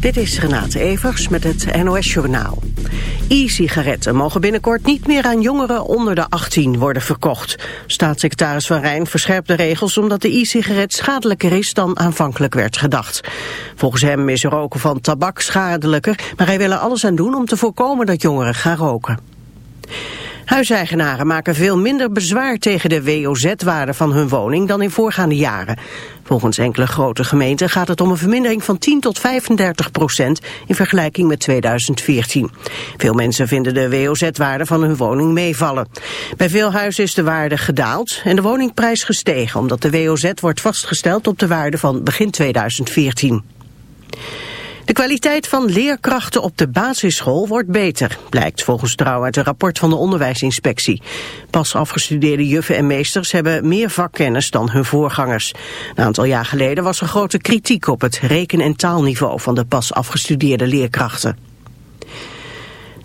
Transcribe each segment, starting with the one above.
Dit is Renate Evers met het NOS Journaal. E-sigaretten mogen binnenkort niet meer aan jongeren onder de 18 worden verkocht. Staatssecretaris Van Rijn verscherpt de regels omdat de e-sigaret schadelijker is dan aanvankelijk werd gedacht. Volgens hem is roken van tabak schadelijker, maar hij wil er alles aan doen om te voorkomen dat jongeren gaan roken. Huiseigenaren maken veel minder bezwaar tegen de WOZ-waarde van hun woning dan in voorgaande jaren. Volgens enkele grote gemeenten gaat het om een vermindering van 10 tot 35 procent in vergelijking met 2014. Veel mensen vinden de WOZ-waarde van hun woning meevallen. Bij veel huizen is de waarde gedaald en de woningprijs gestegen omdat de WOZ wordt vastgesteld op de waarde van begin 2014. De kwaliteit van leerkrachten op de basisschool wordt beter, blijkt volgens Trouw uit een rapport van de onderwijsinspectie. Pas afgestudeerde juffen en meesters hebben meer vakkennis dan hun voorgangers. Een aantal jaar geleden was er grote kritiek op het reken- en taalniveau van de pas afgestudeerde leerkrachten.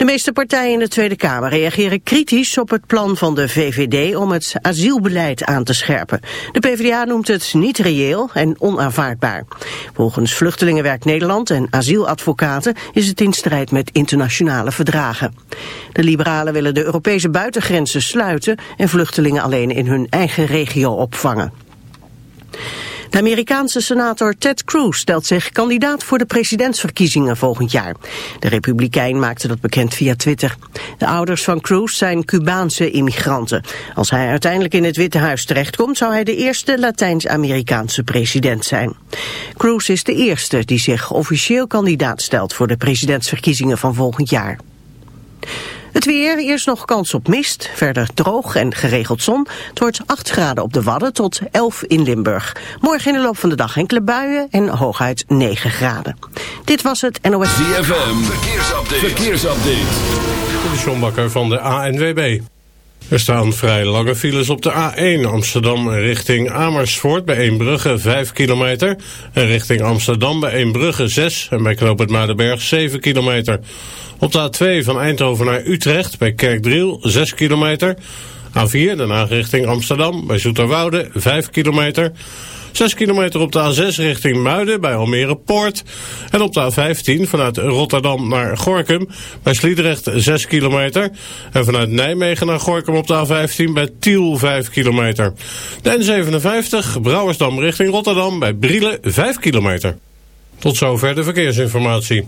De meeste partijen in de Tweede Kamer reageren kritisch op het plan van de VVD om het asielbeleid aan te scherpen. De PvdA noemt het niet reëel en onaanvaardbaar. Volgens Vluchtelingenwerk Nederland en asieladvocaten is het in strijd met internationale verdragen. De liberalen willen de Europese buitengrenzen sluiten en vluchtelingen alleen in hun eigen regio opvangen. De Amerikaanse senator Ted Cruz stelt zich kandidaat voor de presidentsverkiezingen volgend jaar. De republikein maakte dat bekend via Twitter. De ouders van Cruz zijn Cubaanse immigranten. Als hij uiteindelijk in het Witte Huis terechtkomt, zou hij de eerste Latijns-Amerikaanse president zijn. Cruz is de eerste die zich officieel kandidaat stelt voor de presidentsverkiezingen van volgend jaar. Het weer, eerst nog kans op mist, verder droog en geregeld zon. Het wordt 8 graden op de Wadden tot 11 in Limburg. Morgen in de loop van de dag enkele buien en hooguit 9 graden. Dit was het NOS... ZFM, verkeersupdate. verkeersupdate. De Sjombakker van de ANWB. Er staan vrij lange files op de A1 Amsterdam richting Amersfoort bij Eembrugge 5 kilometer. En richting Amsterdam bij Eembrugge 6 en bij Knoop het Maardenberg 7 kilometer. Op de A2 van Eindhoven naar Utrecht bij Kerkdriel 6 kilometer. A4 daarna richting Amsterdam bij Zoeterwoude 5 kilometer. 6 kilometer op de A6 richting Muiden bij Almere Poort. En op de A15 vanuit Rotterdam naar Gorkum bij Sliedrecht 6 kilometer. En vanuit Nijmegen naar Gorkum op de A15 bij Tiel 5 kilometer. De N57 Brouwersdam richting Rotterdam bij Brielen 5 kilometer. Tot zover de verkeersinformatie.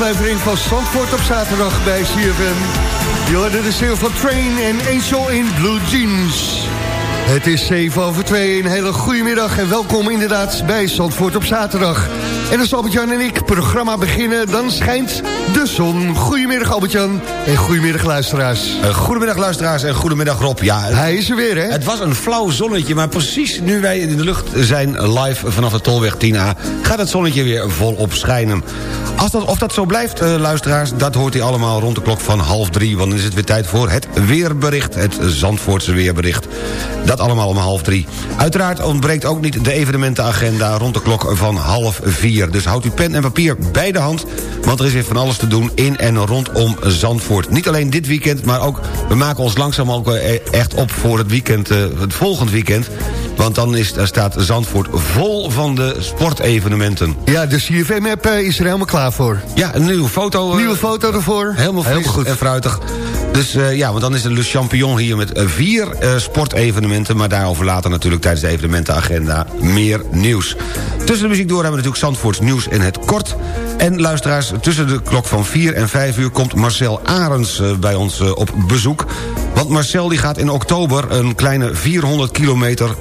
Aflevering van Zandvoort op zaterdag bij CFM. Je hoorde de sale van Train en Angel in Blue Jeans. Het is 7 over 2, een hele goede middag en welkom inderdaad bij Zandvoort op zaterdag. En als Albert-Jan en ik programma beginnen, dan schijnt de zon. Goedemiddag Albert-Jan en goedemiddag luisteraars. Uh, goedemiddag luisteraars en goedemiddag Rob. Ja, Hij is er weer hè? Het was een flauw zonnetje, maar precies nu wij in de lucht zijn live vanaf de Tolweg 10A... gaat het zonnetje weer volop schijnen. Als dat, of dat zo blijft, uh, luisteraars, dat hoort u allemaal rond de klok van half drie... want dan is het weer tijd voor het weerbericht, het Zandvoortse weerbericht. Dat allemaal om half drie. Uiteraard ontbreekt ook niet de evenementenagenda rond de klok van half vier. Dus houdt uw pen en papier bij de hand, want er is weer van alles te doen in en rondom Zandvoort. Niet alleen dit weekend, maar ook, we maken ons langzaam ook eh, echt op voor het weekend, het volgend weekend... Want dan is, daar staat Zandvoort vol van de sportevenementen. Ja, de CFM-app is er helemaal klaar voor. Ja, een nieuwe foto. Nieuwe uh, foto ervoor. Helemaal fris helemaal goed. en fruitig. Dus uh, ja, want dan is de Le Champion hier met uh, vier sportevenementen... maar daarover later natuurlijk tijdens de evenementenagenda meer nieuws. Tussen de muziek door hebben we natuurlijk Zandvoorts nieuws in het kort. En luisteraars, tussen de klok van 4 en 5 uur komt Marcel Arends bij ons op bezoek. Want Marcel die gaat in oktober een kleine 400 kilometer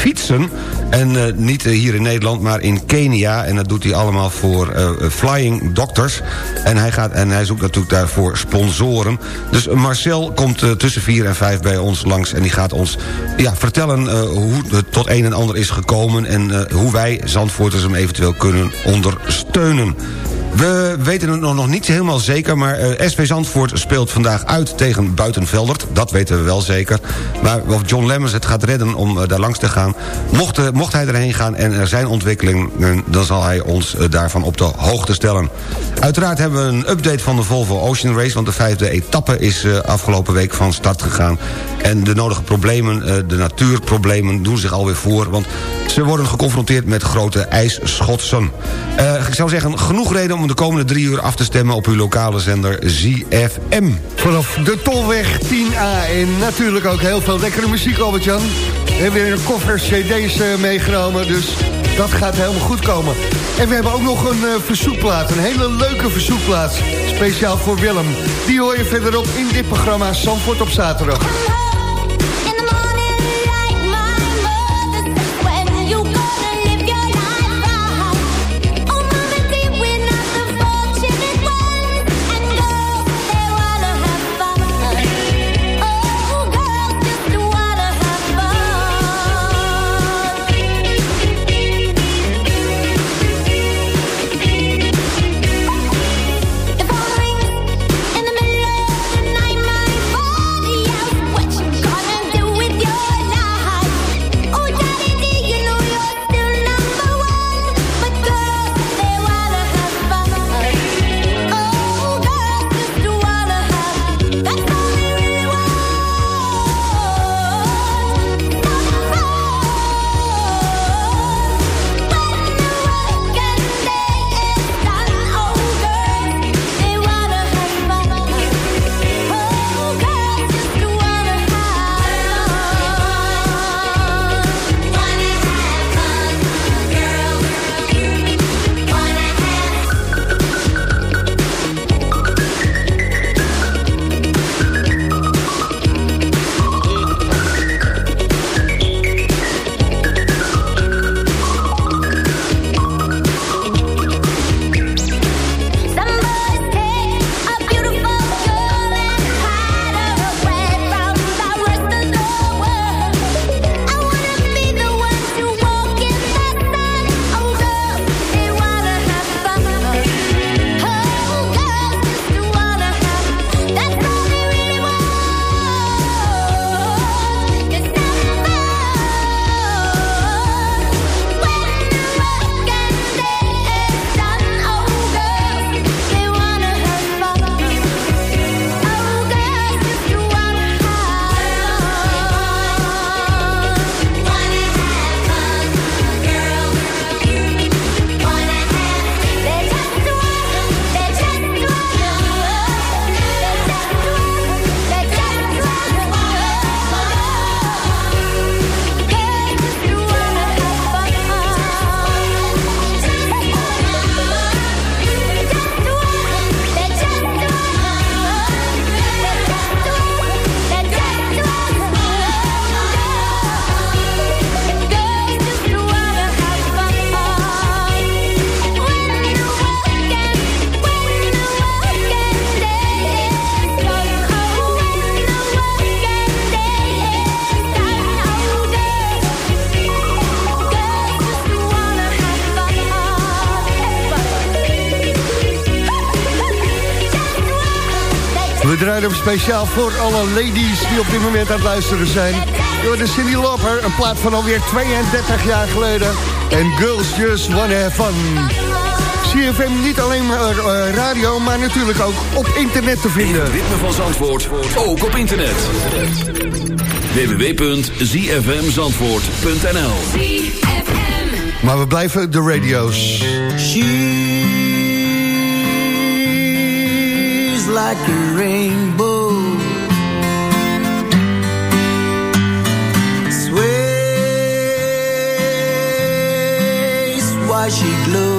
fietsen. En uh, niet uh, hier in Nederland, maar in Kenia. En dat doet hij allemaal voor uh, Flying Doctors. En hij, gaat, en hij zoekt natuurlijk daarvoor sponsoren. Dus Marcel komt tussen 4 en 5 bij ons langs. En die gaat ons ja, vertellen hoe het tot een en ander is gekomen. En hoe wij Zandvoorters hem eventueel kunnen ondersteunen. We weten het nog niet helemaal zeker... maar uh, SV Zandvoort speelt vandaag uit tegen Buitenveldert. Dat weten we wel zeker. Maar of John Lemmers het gaat redden om uh, daar langs te gaan... Mocht, uh, mocht hij erheen gaan en er zijn ontwikkelingen... dan zal hij ons daarvan op de hoogte stellen. Uiteraard hebben we een update van de Volvo Ocean Race... want de vijfde etappe is afgelopen week van start gegaan. En de nodige problemen, de natuurproblemen doen zich alweer voor... want ze worden geconfronteerd met grote ijsschotsen. ik zou zeggen, genoeg reden om de komende drie uur af te stemmen op uw lokale zender ZFM. Vanaf de Tolweg 10A en natuurlijk ook heel veel lekkere muziek, Albert-Jan. We hebben weer een koffer cd's uh, meegenomen, dus dat gaat helemaal goed komen. En we hebben ook nog een uh, verzoekplaat, een hele leuke verzoekplaat. Speciaal voor Willem. Die hoor je verderop in dit programma Zandvoort op zaterdag. Speciaal voor alle ladies die op dit moment aan het luisteren zijn. Door de Cindy Lauper, een plaat van alweer 32 jaar geleden. En Girls Just Wanna Have Fun. CFM niet alleen maar eh, radio, maar natuurlijk ook op internet te vinden. Het ritme van Zandvoort, ook op internet. www.zfmzandvoort.nl Maar we blijven de radio's. Like a rainbow. Sways why she glows.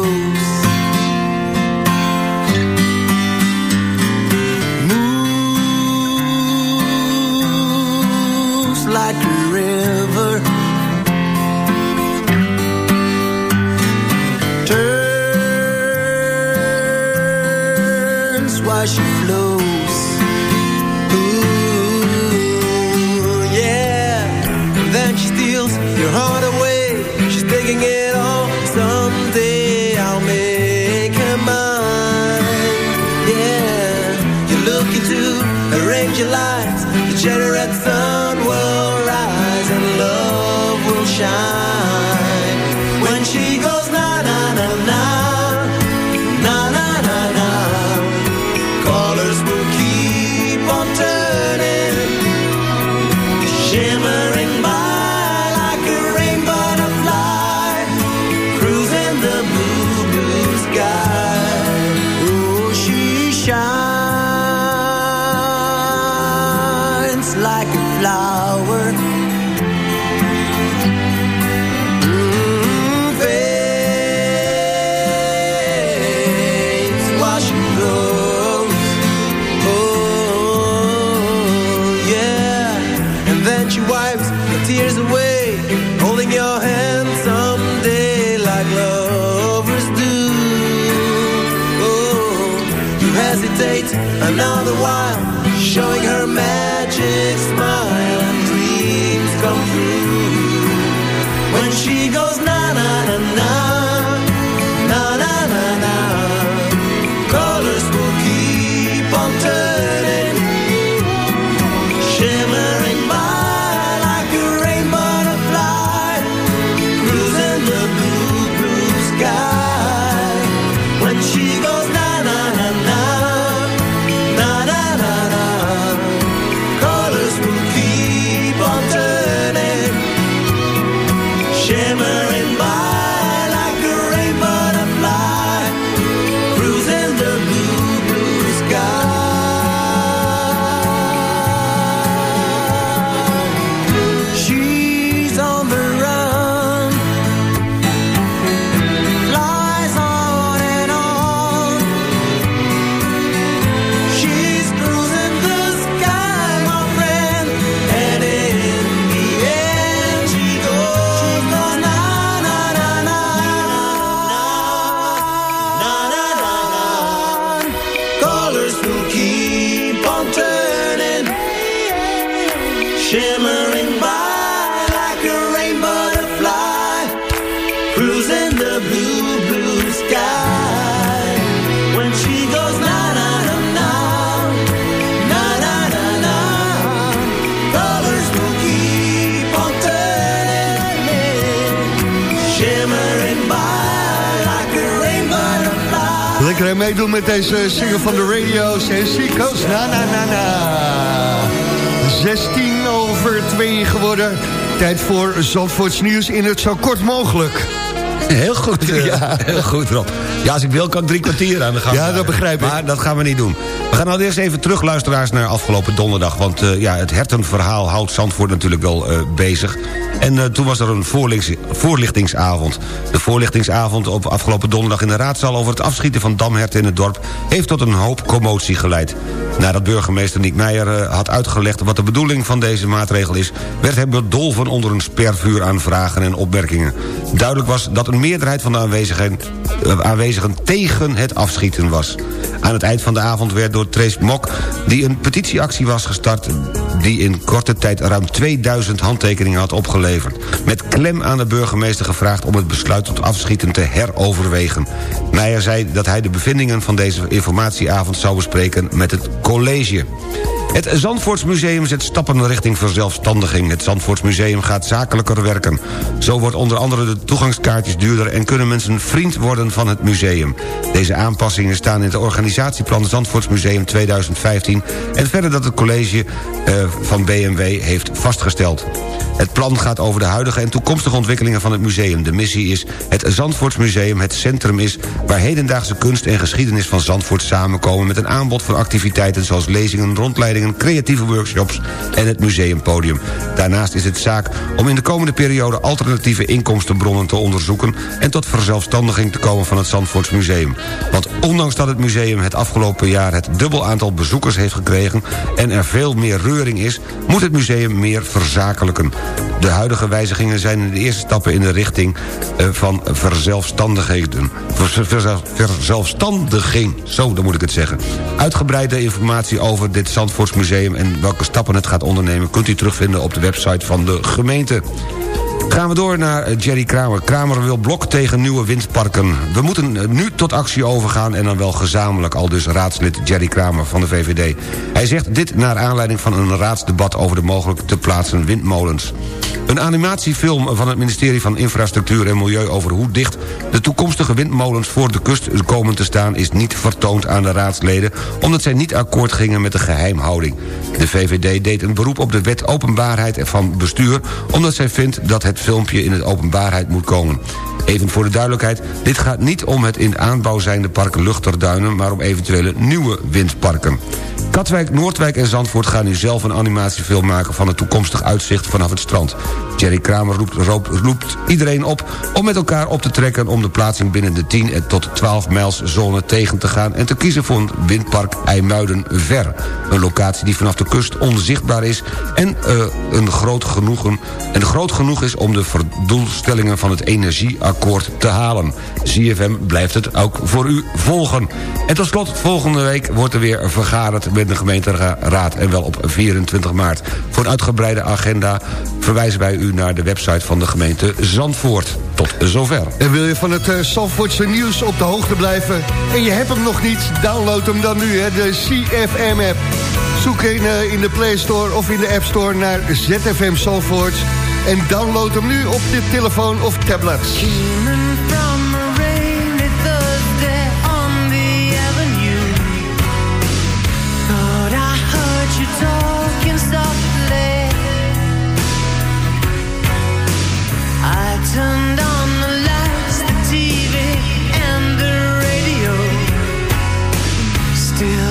Meedoen met deze single van de radio's en Seacoast. Na na na na. 16 over 2 geworden. Tijd voor Zandvoorts nieuws in het zo kort mogelijk. Heel goed, ja. heel goed Rob. Ja, als ik wil kan ik drie kwartier aan de gang. Ja, dat begrijp ik. Maar dat gaan we niet doen. We gaan nou eerst even terug, luisteraars, naar afgelopen donderdag. Want eh, ja, het hertenverhaal houdt Zandvoort natuurlijk wel eh, bezig. En eh, toen was er een voorlichting- voorlichtingsavond. De voorlichtingsavond op afgelopen donderdag in de raadzaal... over het afschieten van damherten in het dorp... heeft tot een hoop commotie geleid. Nadat burgemeester Niek Meijer had uitgelegd... wat de bedoeling van deze maatregel is... werd hij bedolven onder een spervuur aan vragen en opmerkingen. Duidelijk was dat een meerderheid van de aanwezigen, aanwezigen tegen het afschieten was. Aan het eind van de avond werd door Trace Mok... die een petitieactie was gestart... die in korte tijd ruim 2000 handtekeningen had opgeleverd. Met klem aan de burgemeester gevraagd om het besluit tot afschieten te heroverwegen. Meijer zei dat hij de bevindingen van deze informatieavond zou bespreken met het college. Het Zandvoortsmuseum zet stappen richting verzelfstandiging. Het Zandvoortsmuseum gaat zakelijker werken. Zo wordt onder andere de toegangskaartjes duurder... en kunnen mensen vriend worden van het museum. Deze aanpassingen staan in het organisatieplan Zandvoortsmuseum 2015... en verder dat het college eh, van BMW heeft vastgesteld. Het plan gaat over de huidige en toekomstige ontwikkelingen van het museum. De missie is het Zandvoortsmuseum het centrum is... waar hedendaagse kunst en geschiedenis van Zandvoort samenkomen... met een aanbod van activiteiten zoals lezingen, rondleidingen... creatieve workshops en het museumpodium. Daarnaast is het zaak om in de komende periode... alternatieve inkomstenbronnen te onderzoeken... en tot verzelfstandiging te komen van het Zandvoortsmuseum. Want ondanks dat het museum het afgelopen jaar... het dubbel aantal bezoekers heeft gekregen... en er veel meer reuring is... moet het museum meer verzakelijken. De huidige wijzigingen zijn de eerste stappen in de richting eh, van verzelfstandigheden. Ver- verzel- verzelfstandiging, zo dan moet ik het zeggen. Uitgebreide informatie over dit Zandvoortsmuseum... en welke stappen het gaat ondernemen... kunt u terugvinden op de website van de gemeente. Gaan we door naar eh, Jerry Kramer. Kramer wil blok tegen nieuwe windparken. We moeten eh, nu tot actie overgaan en dan wel gezamenlijk... al dus raadslid Jerry Kramer van de VVD. Hij zegt dit naar aanleiding van een raadsdebat... over de mogelijk te plaatsen windmolens. Een animatiefilm van het ministerie van Infrastructuur en Milieu... over hoe dicht de toekomstige windmolens voor de kust komen te staan... is niet vertoond aan de raadsleden... omdat zij niet akkoord gingen met de geheimhouding. De VVD deed een beroep op de wet openbaarheid van bestuur... omdat zij vindt dat het filmpje in de openbaarheid moet komen. Even voor de duidelijkheid, dit gaat niet om het in aanbouw zijnde park Luchterduinen... maar om eventuele nieuwe windparken. Katwijk, Noordwijk en Zandvoort gaan nu zelf een animatiefilm maken... van het toekomstig uitzicht vanaf het strand. Jerry Kramer roept, roept, iedereen op om met elkaar op te trekken... om de plaatsing binnen de 10 en tot 12 mijls zone tegen te gaan... en te kiezen voor windpark IJmuiden-Ver. Een locatie die vanaf de kust onzichtbaar is... en, uh, een groot genoegen, en groot genoeg is om de doelstellingen van het energieakkoord te halen. ZFM blijft het ook voor u volgen. En tot slot, volgende week wordt er weer vergaderd met de gemeenteraad... en wel op 24 maart. Voor een uitgebreide agenda verwijzen wij u naar de website van de gemeente Zandvoort. Tot zover. En wil je van het uh, Zandvoortse nieuws op de hoogte blijven... en je hebt hem nog niet, download hem dan nu, hè, de CFM-app. Zoek in, uh, in de Play Store of in de App Store naar ZFM Zandvoort... en download hem nu op de telefoon of tablet. Still,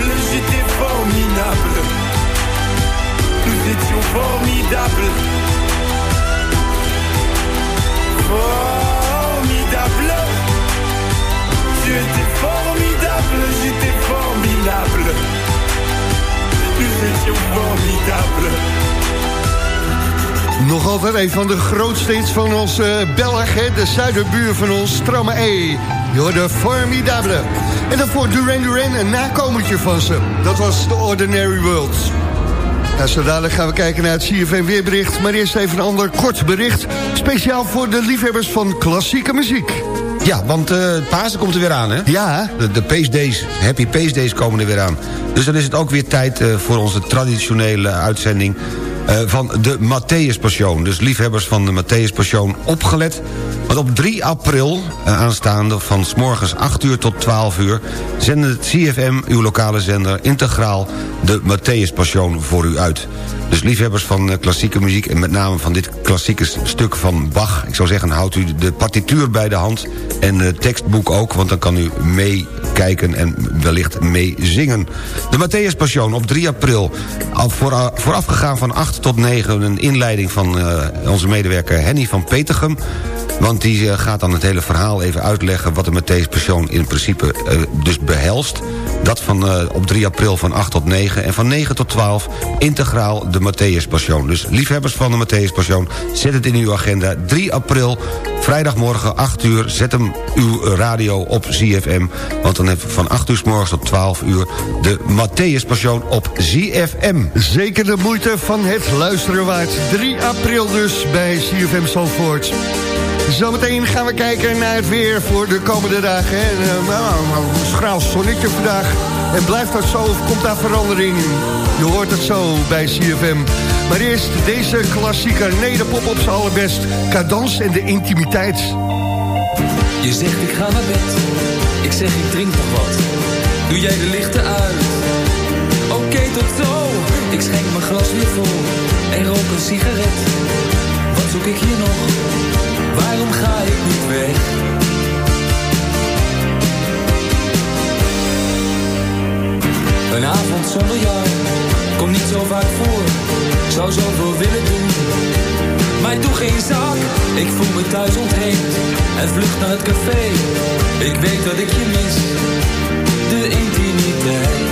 j'étais formidable. Nous étions formidables. Formidable. Tu étais formidable, j'étais formidable. Nous étions formidables. Nog altijd een van de grootste hits van onze Belg, hè, de zuiderbuur van ons, Trauma E. You're the Formidable. En dan voor Duran Duran een nakomertje van ze. Dat was The Ordinary World. Nou, zo dadelijk gaan we kijken naar het CFM weerbericht. Maar eerst even een ander kort bericht. Speciaal voor de liefhebbers van klassieke muziek. Ja, want eh Pasen komt er weer aan, hè? Ja, De, de Pace Days, Happy Pace Days komen er weer aan. Dus dan is het ook weer tijd eh, voor onze traditionele uitzending... eh, van de Matthäus Passion. Dus liefhebbers van de Matthäus Passion opgelet. Want op 3 april eh, aanstaande van s morgens 8 uur tot 12 uur... zenden het CFM, uw lokale zender, integraal de Matthäus Passion voor u uit. Dus liefhebbers van eh, klassieke muziek en met name van dit klassieke stuk van Bach... ik zou zeggen, houdt u de partituur bij de hand en het tekstboek ook... want dan kan u meekijken en wellicht meezingen. De Matthäus Passion op 3 april, voorafgegaan van 8 tot 9... een inleiding van uh, onze medewerker Henny van Petergem... Want die uh, gaat dan het hele verhaal even uitleggen... wat de Matthäus Passion in principe uh, dus behelst. Dat van, uh, op 3 april van 8 tot 9. En van 9 tot 12 integraal de Matthäus Passion. Dus liefhebbers van de Matthäus Passion, zet het in uw agenda. 3 april, vrijdagmorgen 8 uur. Zet hem uw radio op ZFM. Want dan hebben we van 8 uur s morgens tot 12 uur... de Matthäus Passion op ZFM. Zeker de moeite van het luisteren waard. 3 april dus bij ZFM Zandvoort. Zometeen gaan we kijken naar het weer voor de komende dagen. En, uh, nou, een schraal zonnetje vandaag. En blijft dat zo of komt daar verandering in? Je hoort het zo bij CFM. Maar eerst deze klassieker. Nee, de pop op zijn allerbest. Cadans en de intimiteit. Je zegt ik ga naar bed. Ik zeg ik drink nog wat. Doe jij de lichten uit? Oké, okay, tot zo. Ik schenk mijn glas weer vol. En rook een sigaret. Wat zoek ik hier nog? Waarom ga ik niet weg? Een avond zonder jou komt niet zo vaak voor. Ik zou zoveel willen doen, maar doe geen zak. Ik voel me thuis ontheemd en vlucht naar het café. Ik weet dat ik je mis, de intimiteit.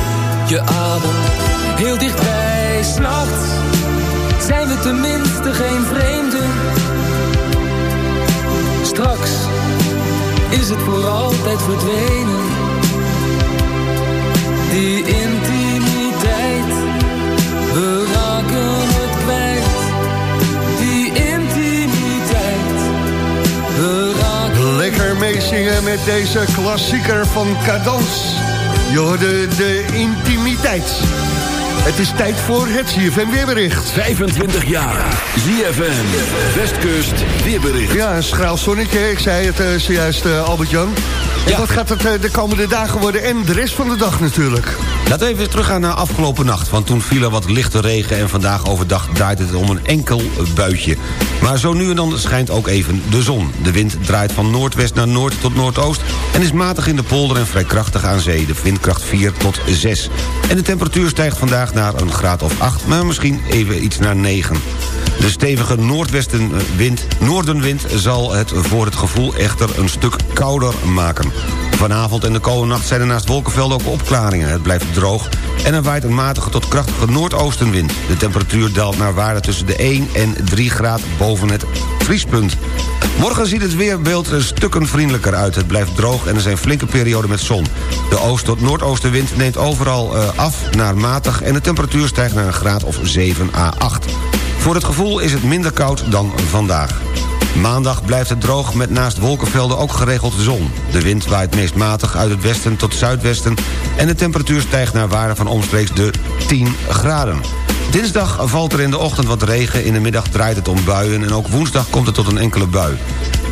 je adem, heel dichtbij. S'nachts zijn we tenminste geen vreemden. Straks is het voor altijd verdwenen. Die intimiteit, we raken het kwijt. Die intimiteit, we raken Lekker meezingen met deze klassieker van Cadans. Je hoorde de intimiteit. Het is tijd voor het ZFM weerbericht. 25 jaar. ZFM. Westkust weerbericht. Ja, een schraal zonnetje. Ik zei het uh, zojuist, uh, Albert-Jan. En ja. wat gaat het uh, de komende dagen worden en de rest van de dag natuurlijk? Laten we even teruggaan naar afgelopen nacht. Want toen viel er wat lichte regen en vandaag overdag draait het om een enkel buitje. Maar zo nu en dan schijnt ook even de zon. De wind draait van noordwest naar noord tot noordoost... en is matig in de polder en vrij krachtig aan zee. De windkracht 4 tot 6. En de temperatuur stijgt vandaag naar een graad of 8... maar misschien even iets naar 9. De stevige noordwestenwind, noordenwind zal het voor het gevoel echter een stuk kouder maken. Vanavond en de komende nacht zijn er naast wolkenvelden ook opklaringen. Het blijft droog en er waait een matige tot krachtige noordoostenwind. De temperatuur daalt naar waarde tussen de 1 en 3 graden boven het vriespunt. Morgen ziet het weerbeeld er stukken vriendelijker uit. Het blijft droog en er zijn flinke perioden met zon. De oost- tot noordoostenwind neemt overal uh, af naar matig... en de temperatuur stijgt naar een graad of 7 à 8. Voor het gevoel is het minder koud dan vandaag. Maandag blijft het droog met naast wolkenvelden ook geregeld zon. De wind waait meest matig uit het westen tot zuidwesten... en de temperatuur stijgt naar waarde van omstreeks de 10 graden. Dinsdag valt er in de ochtend wat regen, in de middag draait het om buien... en ook woensdag komt het tot een enkele bui.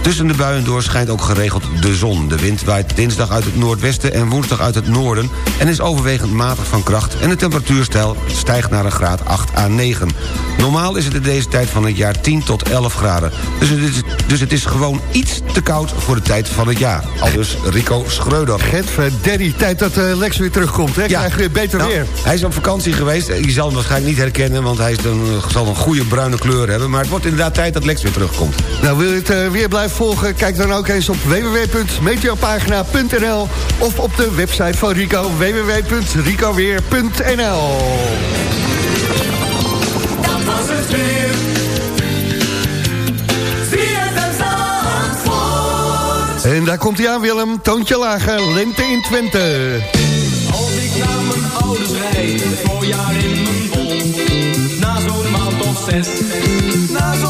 Tussen de buien door schijnt ook geregeld de zon. De wind waait dinsdag uit het noordwesten en woensdag uit het noorden... en is overwegend matig van kracht en de temperatuur stijl- stijgt naar een graad 8 à 9. Normaal is het in deze tijd van het jaar 10 tot 11 graden. Dus het is, dus het is gewoon iets te koud voor de tijd van het jaar. Al dus Rico Schreuder. Daddy, tijd dat eh, Lex weer terugkomt, hè? Krijg je weer beter Nou, weer. Hij is op vakantie geweest. Je zal hem waarschijnlijk niet herkennen... want hij is dan, eh, zal een goede bruine kleur hebben. Maar het wordt inderdaad tijd dat Lex weer terugkomt. Nou, wil je het eh, weer blijven volgen? Kijk dan ook eens op www.meteopagina.nl of op de website van Rico, www.ricoweer.nl Dat was het weer. ZFM Zandvoort. En daar komt hij aan, Willem. Toontje lager, lente in Twente. Als ik naar mijn ouders rijd, voorjaar in mijn bol. Na zo'n maand of zes, na zo'n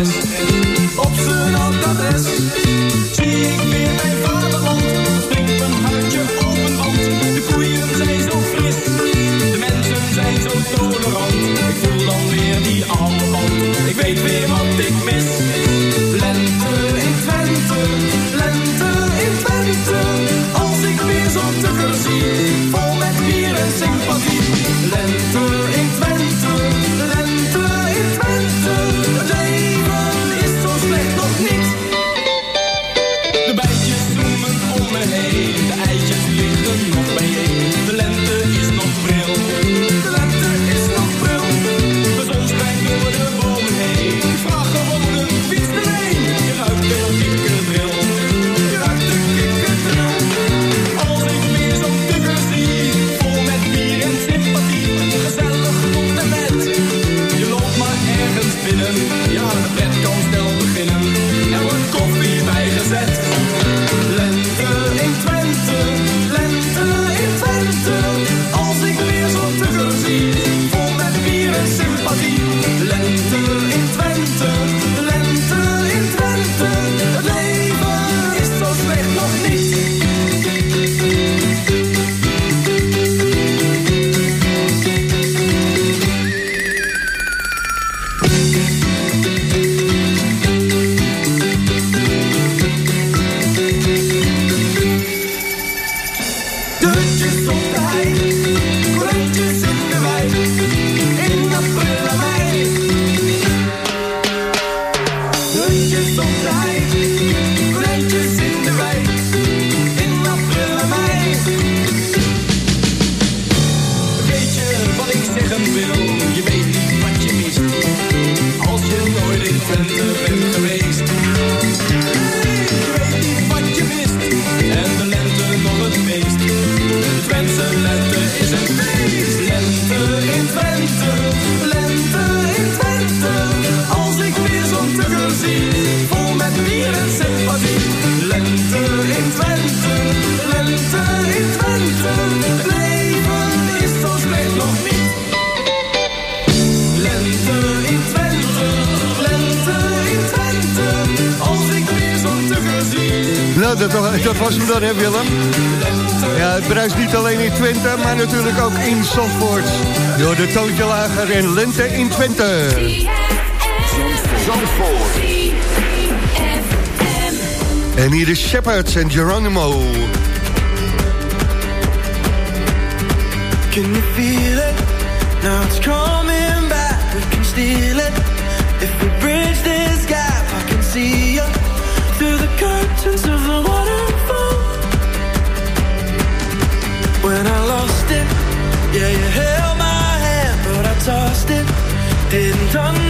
and hier is en Geronimo. Can you feel it? Now it's coming back. We can steal it. If we bridge this gap, I can see you through the curtains of the waterfall. When I lost it, yeah, you held my hand, but I tossed it. Didn't understand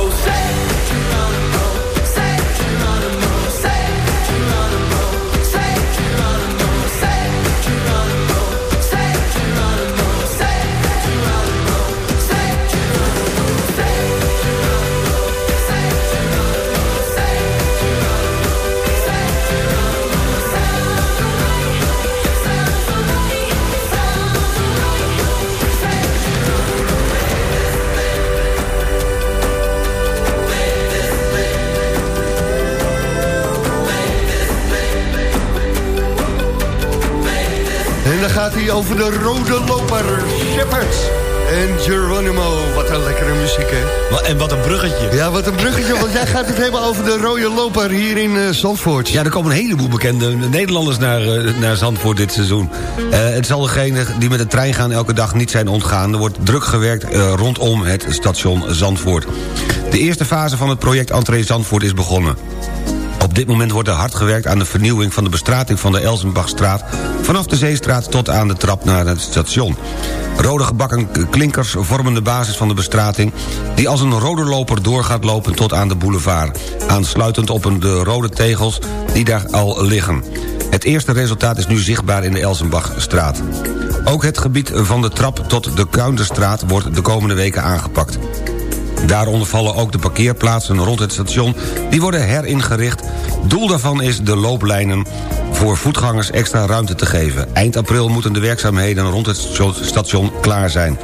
rose gaat hij over de rode loper, Shepard. En Geronimo, wat een lekkere muziek, hè? En wat een bruggetje. Ja, wat een bruggetje, want jij gaat het hebben over de rode loper hier in eh, Zandvoort. Ja, er komen een heleboel bekende Nederlanders naar, eh, naar Zandvoort dit seizoen. Eh, het zal degene die met de trein gaan elke dag niet zijn ontgaan. Er wordt druk gewerkt rondom het station Zandvoort. De eerste fase van het project Entree Zandvoort is begonnen. Op dit moment wordt er hard gewerkt aan de vernieuwing van de bestrating van de Elsenbachstraat... vanaf de Zeestraat tot aan de trap naar het station. Rode gebakken klinkers vormen de basis van de bestrating... die als een rode loper door gaat lopen tot aan de boulevard... aansluitend op de rode tegels die daar al liggen. Het eerste resultaat is nu zichtbaar in de Elsenbachstraat. Ook het gebied van de trap tot de Kuinderstraat wordt de komende weken aangepakt. Daaronder vallen ook de parkeerplaatsen rond het station. Die worden heringericht. Doel daarvan is de looplijnen voor voetgangers extra ruimte te geven. Eind april moeten de werkzaamheden rond het station klaar zijn.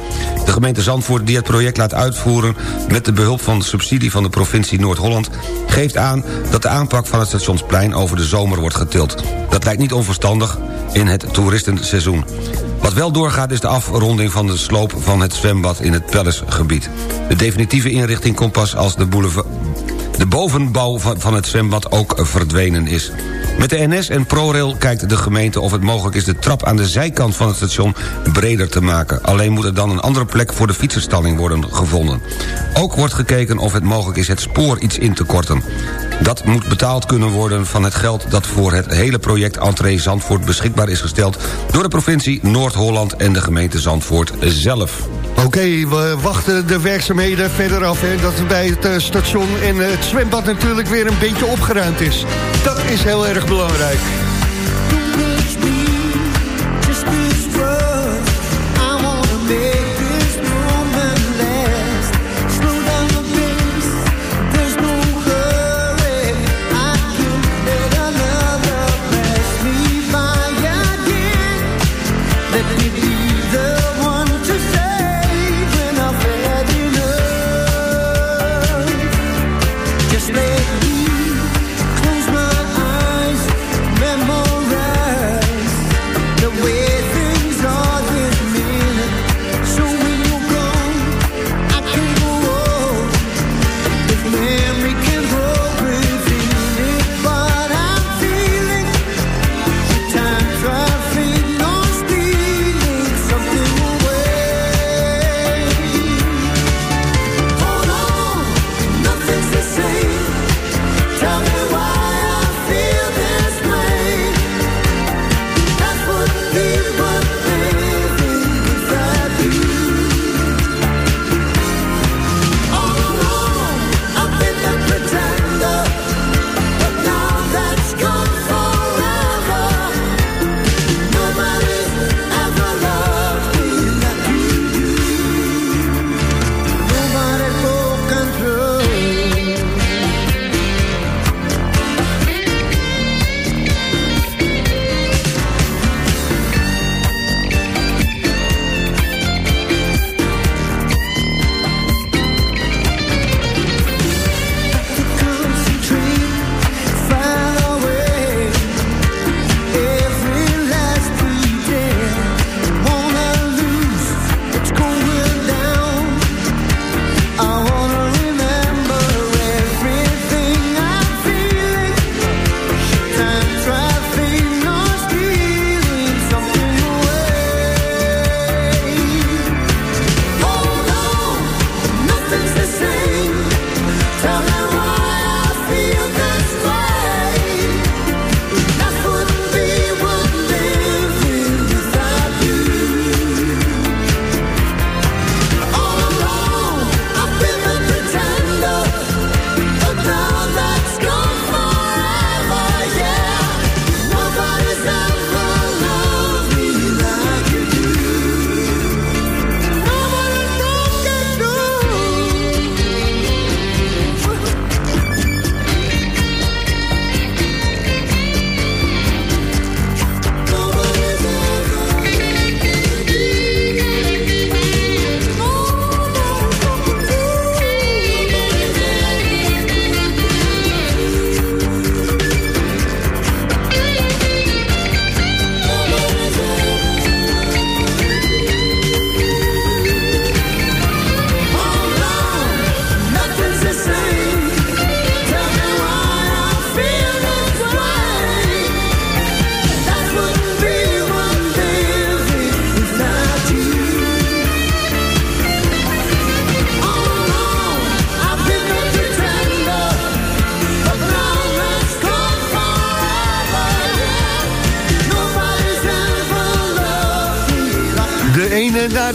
De gemeente Zandvoort die het project laat uitvoeren... met de behulp van de subsidie van de provincie Noord-Holland... geeft aan dat de aanpak van het stationsplein over de zomer wordt getild. Dat lijkt niet onverstandig in het toeristenseizoen. Wat wel doorgaat is de afronding van de sloop van het zwembad in het Palacegebied. De definitieve inrichting komt pas als de, de bovenbouw van het zwembad ook verdwenen is. Met de NS en ProRail kijkt de gemeente of het mogelijk is... de trap aan de zijkant van het station breder te maken. Alleen moet er dan een andere plek voor de fietsenstalling worden gevonden. Ook wordt gekeken of het mogelijk is het spoor iets in te korten. Dat moet betaald kunnen worden van het geld dat voor het hele project Entree Zandvoort beschikbaar is gesteld... door de provincie Noord-Holland en de gemeente Zandvoort zelf. Oké, we wachten de werkzaamheden verder af. Hè, dat bij het eh, station en eh, het zwembad natuurlijk weer een beetje opgeruimd is. Dat is heel erg belangrijk.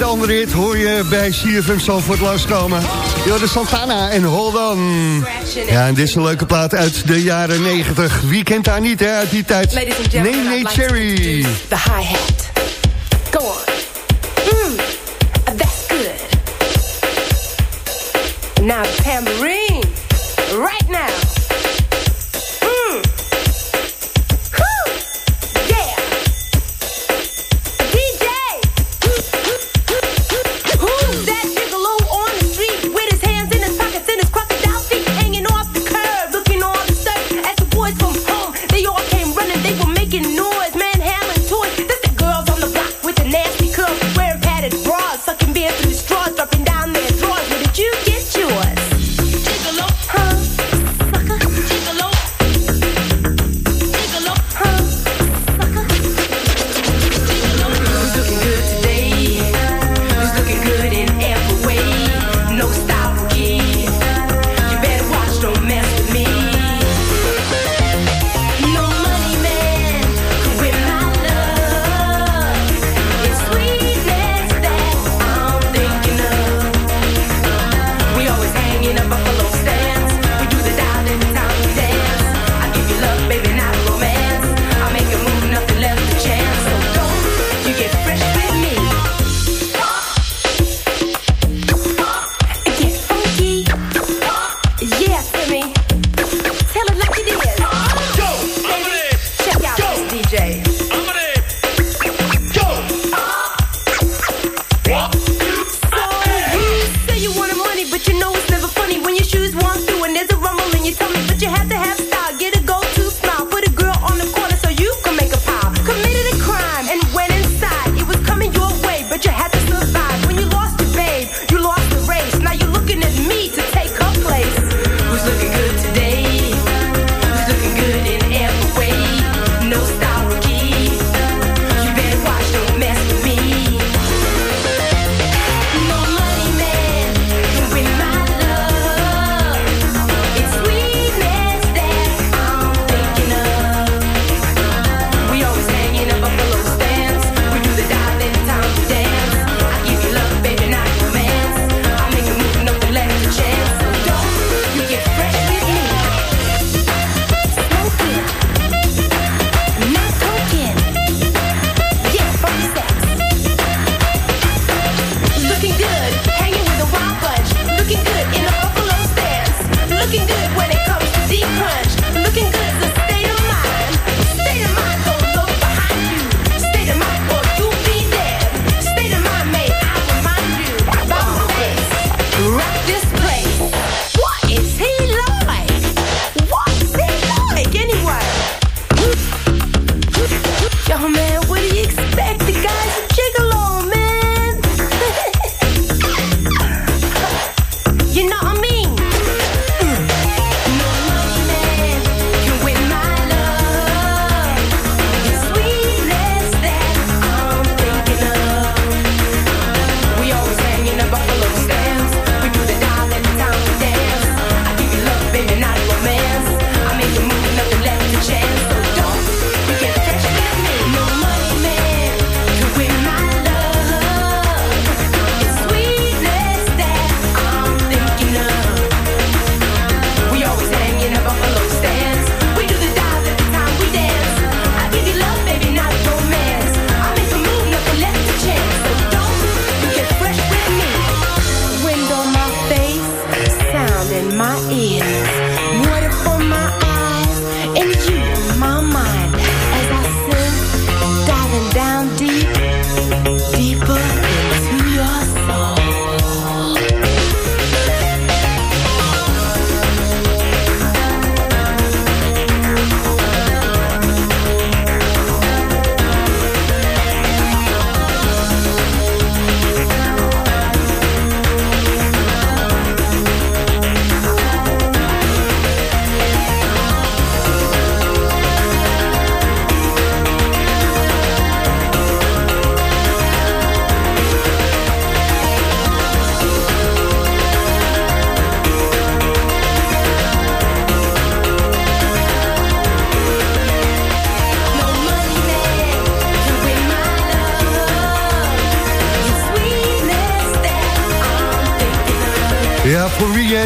de andere hit hoor je bij CFM Zandvoort langskomen. de Santana en Hold On. Ja, en dit is een leuke plaat uit de jaren 90. Wie kent haar niet, hè, uit die tijd? Nee, nee, Cherry. The high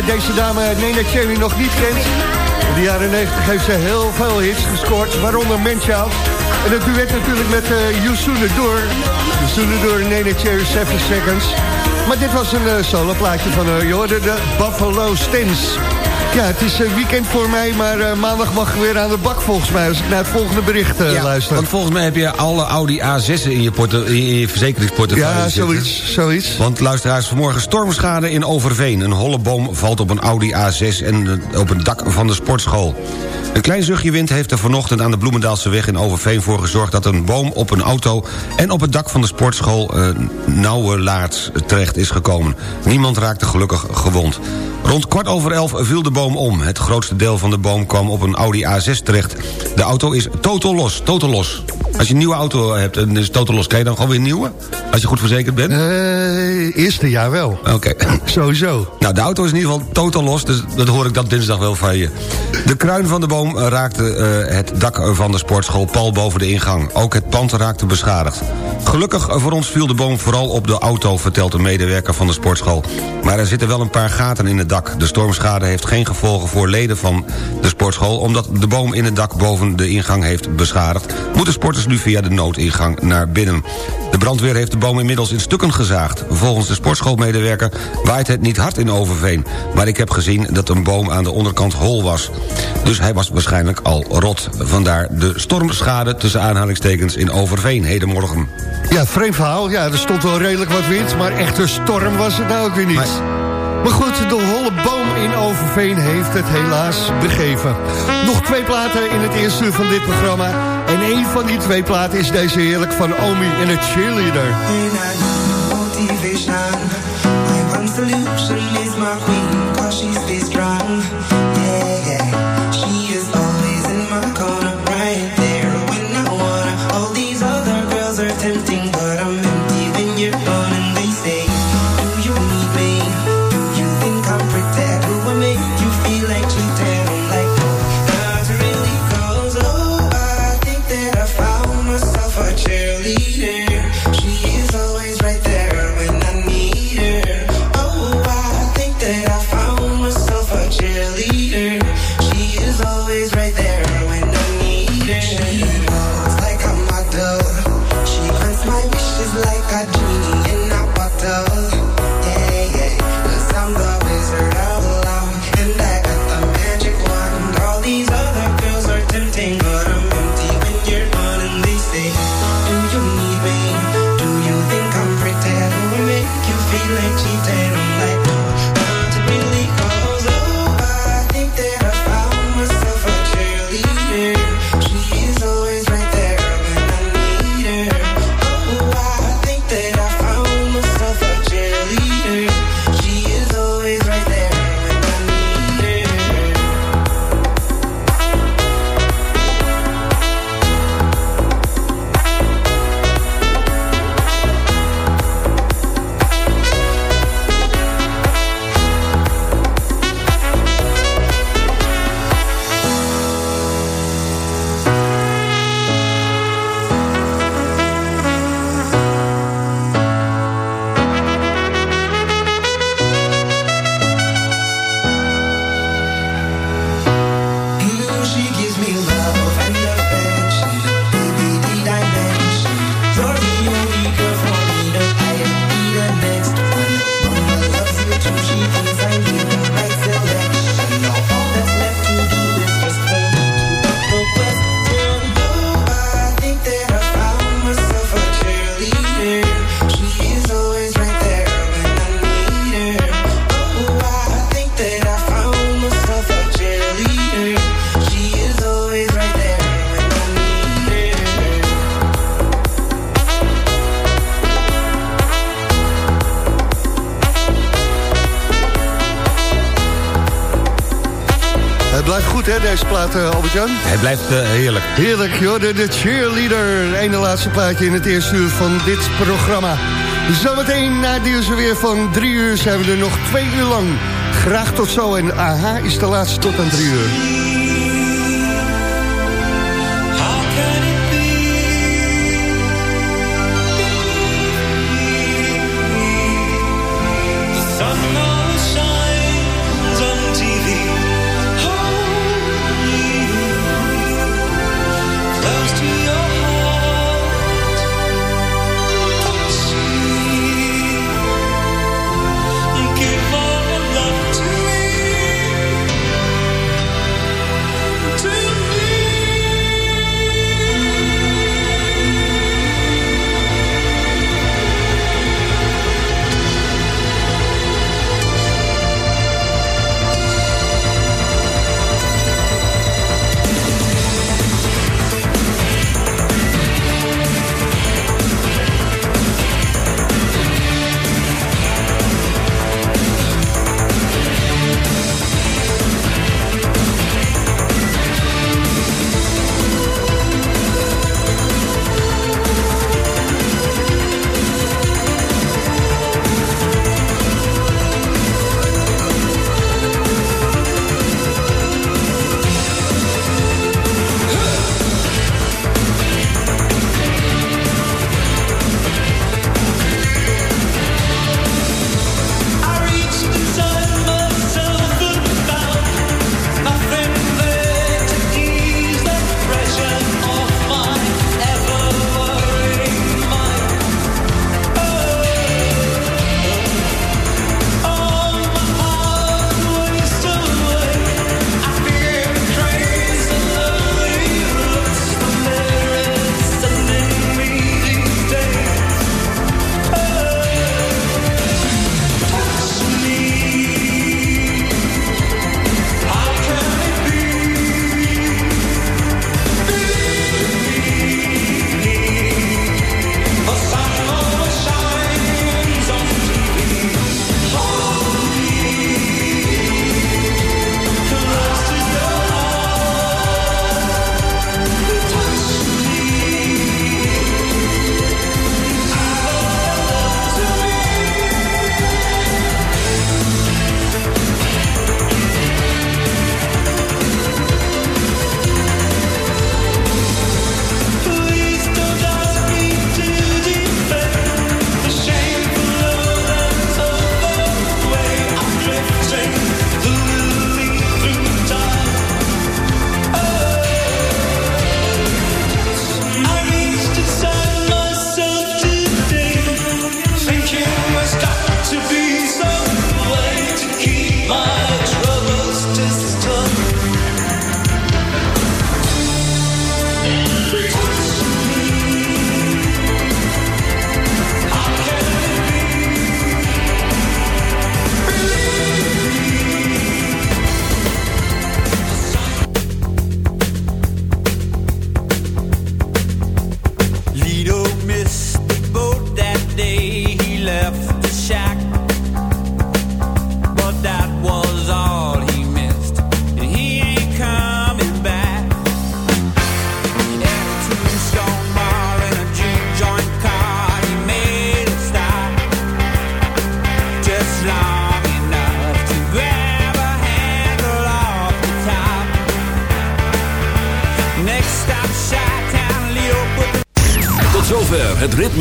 deze dame Nena Cherry nog niet kent... in de jaren 90 heeft ze heel veel hits gescoord, waaronder Manchild. En dat duet natuurlijk met uh, You Sooner Door. Sooner Door Nena Cherry 7 Seconds. Maar dit was een uh, soloplaatje van uh, je hoorde de Buffalo Stins. Ja, het is uh, weekend voor mij, maar uh, maandag mag ik weer aan de bak volgens mij... als ik naar het volgende bericht ja, luister. want volgens mij heb je alle Audi A6'en in je, porte- in je verzekeringsportefeuille Ja, zitten. zoiets, zoiets. Want luisteraars, vanmorgen stormschade in Overveen. Een holle boom valt op een Audi A6 en eh, op het dak van de sportschool. Een klein zuchtje wind heeft er vanochtend aan de Bloemendaalseweg in Overveen voor gezorgd... dat een boom op een auto en op het dak van de sportschool uh, Nauwelaarts terecht is gekomen. Niemand raakte gelukkig gewond. Rond kwart over elf viel de boom om. Het grootste deel van de boom kwam op een Audi A6 terecht. De auto is totaal los, totaal los. Als je een nieuwe auto hebt en is totaal los, krijg je dan gewoon weer een nieuwe? Als je goed verzekerd bent? Uh, eerste jaar wel. Oké. Okay. Sowieso. Nou, de auto is in ieder geval totaal los, dus dat hoor ik dat dinsdag wel van je. De kruin van de boom raakte uh, het dak van de sportschool pal boven de ingang. Ook het pand raakte beschadigd. Gelukkig voor ons viel de boom vooral op de auto, vertelt een medewerker van de sportschool. Maar er zitten wel een paar gaten in het dak. De stormschade heeft geen gevolgen voor leden van de sportschool... omdat de boom in het dak boven de ingang heeft beschadigd... moeten sporters nu via de noodingang naar binnen. De brandweer heeft de boom inmiddels in stukken gezaagd. Volgens de sportschoolmedewerker waait het niet hard in Overveen... maar ik heb gezien dat een boom aan de onderkant hol was. Dus hij was waarschijnlijk al rot. Vandaar de stormschade tussen aanhalingstekens in Overveen hedenmorgen. Ja, vreemd verhaal. Ja, er stond wel redelijk wat wind... maar echte storm was het nou ook weer niet. Maar... Maar goed, de holle boom in Overveen heeft het helaas begeven. Nog twee platen in het eerste uur van dit programma. En een van die twee platen is deze heerlijk van Omi en het cheerleader. Albert-Jan? Het blijft uh, heerlijk. Heerlijk, joh. De, de cheerleader. Ene laatste plaatje in het eerste uur van dit programma. Zometeen na het weer van drie uur zijn we er nog twee uur lang. Graag tot zo. En aha is de laatste tot aan drie uur.